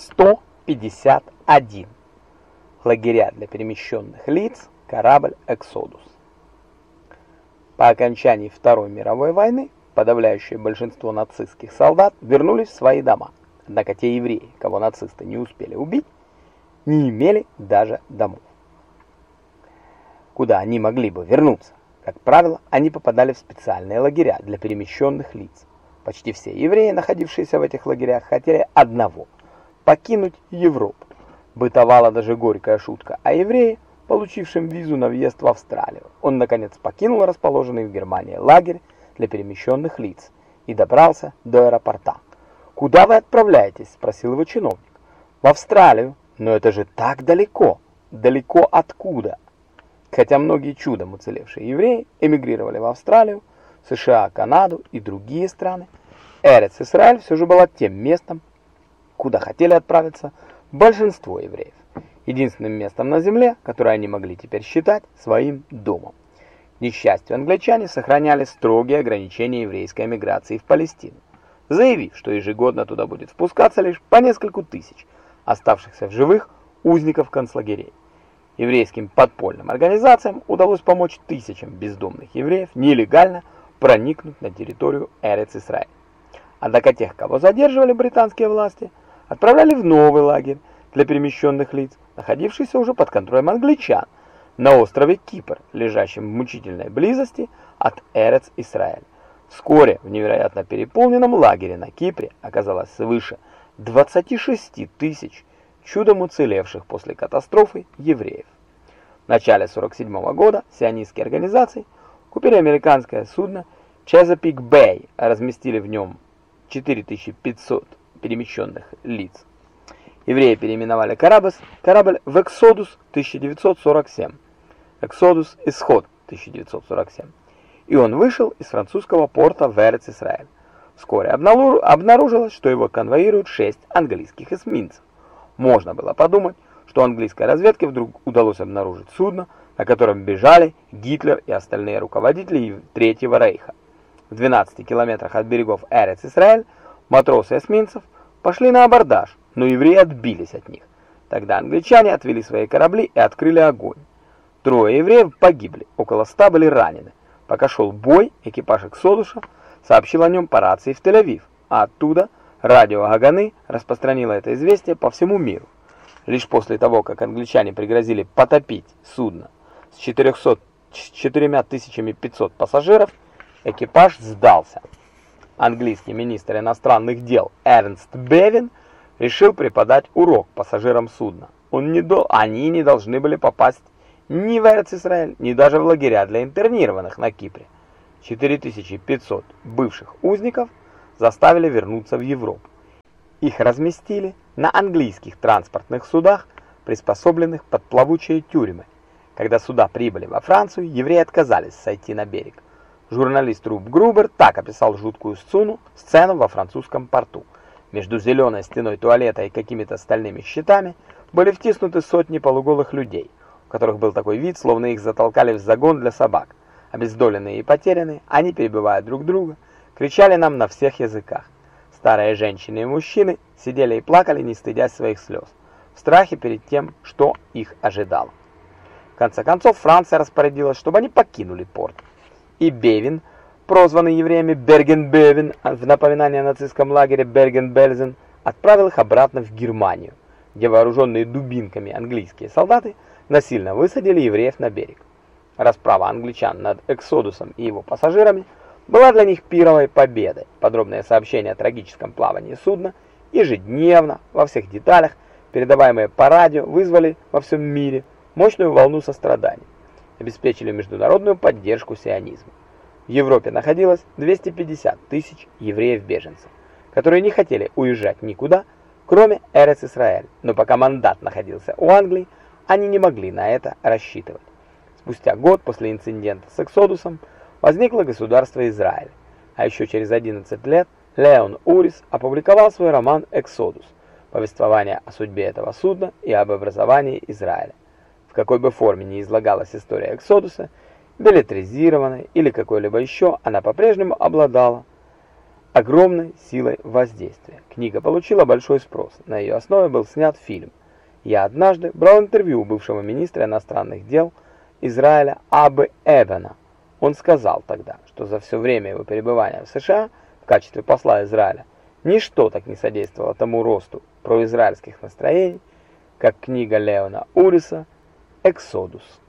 151. Лагеря для перемещенных лиц, корабль «Эксодус». По окончании Второй мировой войны подавляющее большинство нацистских солдат вернулись в свои дома. Однако те евреи, кого нацисты не успели убить, не имели даже домов. Куда они могли бы вернуться? Как правило, они попадали в специальные лагеря для перемещенных лиц. Почти все евреи, находившиеся в этих лагерях, хотели одного – покинуть Европу. Бытовала даже горькая шутка о еврее, получившем визу на въезд в Австралию. Он, наконец, покинул расположенный в Германии лагерь для перемещенных лиц и добрался до аэропорта. «Куда вы отправляетесь?» – спросил его чиновник. «В Австралию. Но это же так далеко. Далеко откуда?» Хотя многие чудом уцелевшие евреи эмигрировали в Австралию, США, Канаду и другие страны, Эрец-Исраэль все же была тем местом, куда хотели отправиться большинство евреев. Единственным местом на земле, которое они могли теперь считать своим домом. К несчастью, англичане сохраняли строгие ограничения еврейской эмиграции в Палестину, заявив, что ежегодно туда будет впускаться лишь по нескольку тысяч оставшихся в живых узников концлагерей. Еврейским подпольным организациям удалось помочь тысячам бездомных евреев нелегально проникнуть на территорию Эрец-Исраэль. Однако тех, кого задерживали британские власти, отправляли в новый лагерь для перемещенных лиц, находившийся уже под контролем англичан, на острове Кипр, лежащем в мучительной близости от Эрец-Исраэль. Вскоре в невероятно переполненном лагере на Кипре оказалось свыше 26 тысяч чудом уцелевших после катастрофы евреев. В начале 47 -го года сионистские организации купили американское судно Chesapeake Bay, разместили в нем 4500 перемещенных лиц. Евреи переименовали корабль, корабль в Exodus 1947. Exodus Исход 1947. И он вышел из французского порта в Эрец-Исраэль. Вскоре обнаружилось, что его конвоируют шесть английских эсминцев. Можно было подумать, что английской разведке вдруг удалось обнаружить судно, на котором бежали Гитлер и остальные руководители Третьего Рейха. В 12 километрах от берегов Эрец-Исраэль матросы эсминцев пошли на абордаж, но евреи отбились от них. Тогда англичане отвели свои корабли и открыли огонь. Трое евреев погибли, около ста были ранены. Пока шел бой, экипаж Эксодуша сообщил о нем по рации в Тель-Авив, а оттуда – Радио Гаганы распространило это известие по всему миру. Лишь после того, как англичане пригрозили потопить судно с 400 4500 пассажиров, экипаж сдался. Английский министр иностранных дел Эрнст Бевин решил преподать урок пассажирам судна. Он не до... Они не должны были попасть ни в Эрц-Исраэль, ни даже в лагеря для интернированных на Кипре. 4500 бывших узников – заставили вернуться в Европу. Их разместили на английских транспортных судах, приспособленных под плавучие тюрьмы. Когда суда прибыли во Францию, евреи отказались сойти на берег. Журналист Руб Грубер так описал жуткую сцену, сцену во французском порту. Между зеленой стеной туалета и какими-то стальными щитами были втиснуты сотни полуголых людей, у которых был такой вид, словно их затолкали в загон для собак. Обездоленные и потерянные, они перебивают друг друга, кричали нам на всех языках. Старые женщины и мужчины сидели и плакали, не стыдясь своих слез, в страхе перед тем, что их ожидало. В конце концов, Франция распорядилась, чтобы они покинули порт. И Бевин, прозванный евреями Берген-Бевин в напоминание о нацистском лагере Берген-Бельзен, отправил их обратно в Германию, где вооруженные дубинками английские солдаты насильно высадили евреев на берег. Расправа англичан над Эксодусом и его пассажирами – была для них пировой победой. Подробные сообщения о трагическом плавании судна ежедневно, во всех деталях, передаваемые по радио, вызвали во всем мире мощную волну сострадания, обеспечили международную поддержку сионизма. В Европе находилось 250 тысяч евреев-беженцев, которые не хотели уезжать никуда, кроме Эрец-Исраэль, но пока мандат находился у Англии, они не могли на это рассчитывать. Спустя год после инцидента с Эксодусом, возникло государство Израиль. А еще через 11 лет Леон Урис опубликовал свой роман «Эксодус», повествование о судьбе этого судна и об образовании Израиля. В какой бы форме ни излагалась история Эксодуса, билетризированной или какой-либо еще, она по-прежнему обладала огромной силой воздействия. Книга получила большой спрос. На ее основе был снят фильм. Я однажды брал интервью у бывшего министра иностранных дел Израиля Абы Эбена. Он сказал тогда, что за все время его пребывания в США в качестве посла Израиля ничто так не содействовало тому росту произраильских настроений, как книга Леона Уриса «Эксодус».